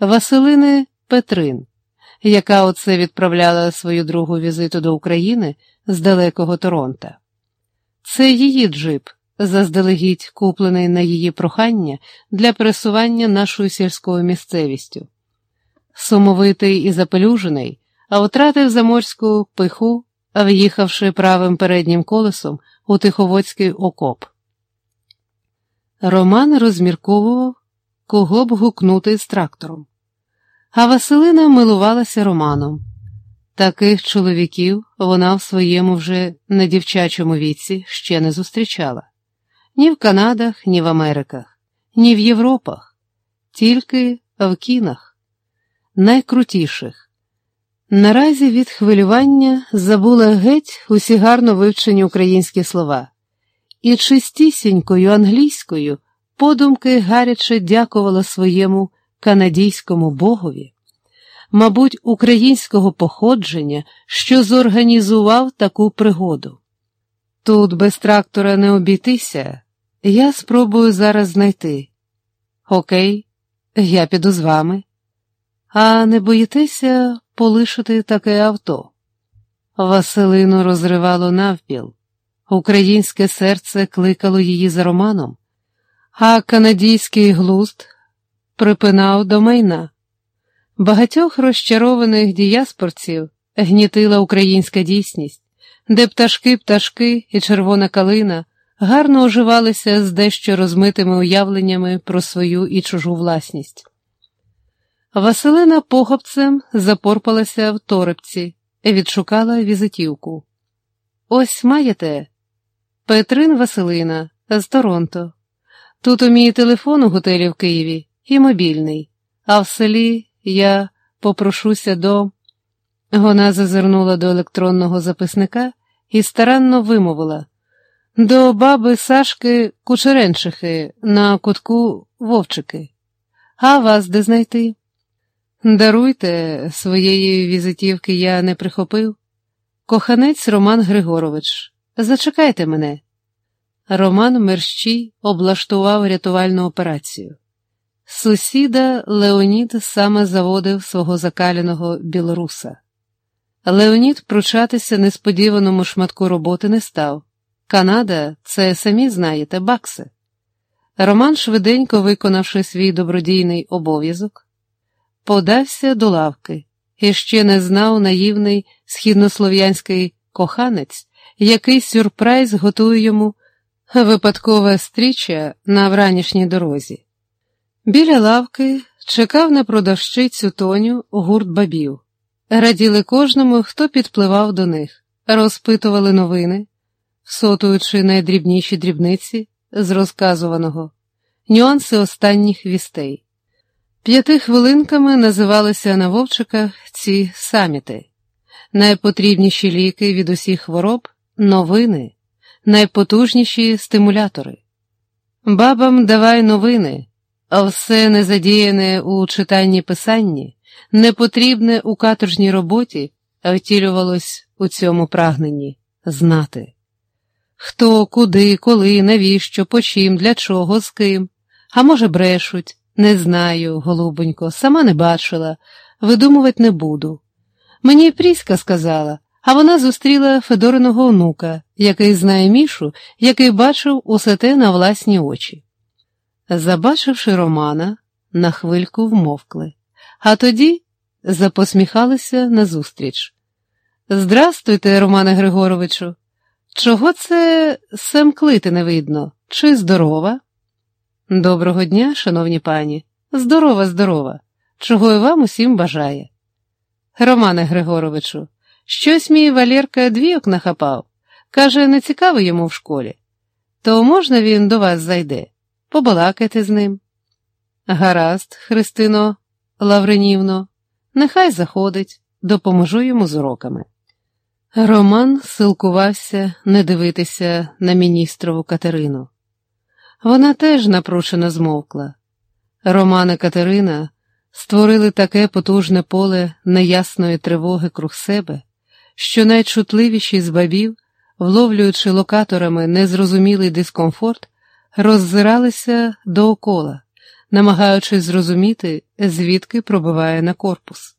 Василини Петрин, яка оце відправляла свою другу візиту до України з далекого Торонта. Це її джип, заздалегідь куплений на її прохання для пересування нашою сільською місцевістю. Сумовитий і запелюжений, а втратив заморську пиху, в'їхавши правим переднім колесом у Тиховодський окоп. Роман розмірковував, кого б гукнути з трактором. А Василина милувалася Романом. Таких чоловіків вона в своєму вже недівчачому віці ще не зустрічала ні в Канадах, ні в Америках, ні в Європах, тільки в кінах, найкрутіших. Наразі від хвилювання забула геть усі гарно вивчені українські слова, і чистісінькою англійською подумки гаряче дякувала своєму канадійському богові, мабуть, українського походження, що зорганізував таку пригоду. Тут без трактора не обійтися, я спробую зараз знайти. Окей, я піду з вами. А не боїтеся полишити таке авто? Василину розривало навпіл, українське серце кликало її за романом, а канадійський глузд припинав до майна. Багатьох розчарованих діяспорців гнітила українська дійсність, де пташки, пташки і червона калина гарно оживалися з дещо розмитими уявленнями про свою і чужу власність. Василина похопцем запорпалася в торебці, відшукала візитівку. Ось маєте Петрин Василина з Торонто. Тут у мій телефон у готелі в Києві і мобільний, а в селі я попрошуся до. Вона зазирнула до електронного записника і старанно вимовила до баби Сашки Кучеренчихи на кутку Вовчики. А вас де знайти? Даруйте, своєї візитівки я не прихопив. Коханець Роман Григорович, зачекайте мене. Роман мерщій облаштував рятувальну операцію. Сусіда Леонід саме заводив свого закаляного білоруса. Леонід пручатися несподіваному шматку роботи не став. Канада, це самі знаєте, бакси. Роман, швиденько виконавши свій добродійний обов'язок, подався до лавки і ще не знав наївний східнослов'янський коханець, який сюрприз готує йому випадкова стріча на вранішній дорозі. Біля лавки чекав на продавщицю Тоню гурт бабів. Раділи кожному, хто підпливав до них, розпитували новини всотуючи найдрібніші дрібниці з розказуваного, нюанси останніх вістей. П'яти хвилинками називалися на вовчиках ці саміти, найпотрібніші ліки від усіх хвороб, новини, найпотужніші стимулятори. Бабам давай новини, а все незадіяне у читанні писанні, непотрібне у каторжній роботі, втілювалось у цьому прагненні знати. Хто, куди, коли, навіщо, по чим, для чого, з ким. А може, брешуть, не знаю, голубонько, сама не бачила, видумувати не буду. Мені Пріська сказала, а вона зустріла Федориного онука, який знає Мішу, який бачив усе те на власні очі. Забачивши Романа, на хвильку вмовкли, а тоді запосміхалися назустріч. Здрастуйте, Романе Григоровичу. Чого це семклити не видно? Чи здорова? Доброго дня, шановні пані, здорова, здорова, чого і вам усім бажає. Романе Григоровичу, щось мій Валєрка двійок нахапав. Каже, не цікаво йому в школі. То можна він до вас зайде, побалакайте з ним. Гаразд, Христино Лавренівно, нехай заходить, допоможу йому з уроками. Роман силкувався не дивитися на міністрову Катерину. Вона теж напручено змовкла. Роман і Катерина створили таке потужне поле неясної тривоги круг себе, що найчутливіші з бабів, вловлюючи локаторами незрозумілий дискомфорт, роззиралися доокола, намагаючись зрозуміти, звідки пробиває на корпус.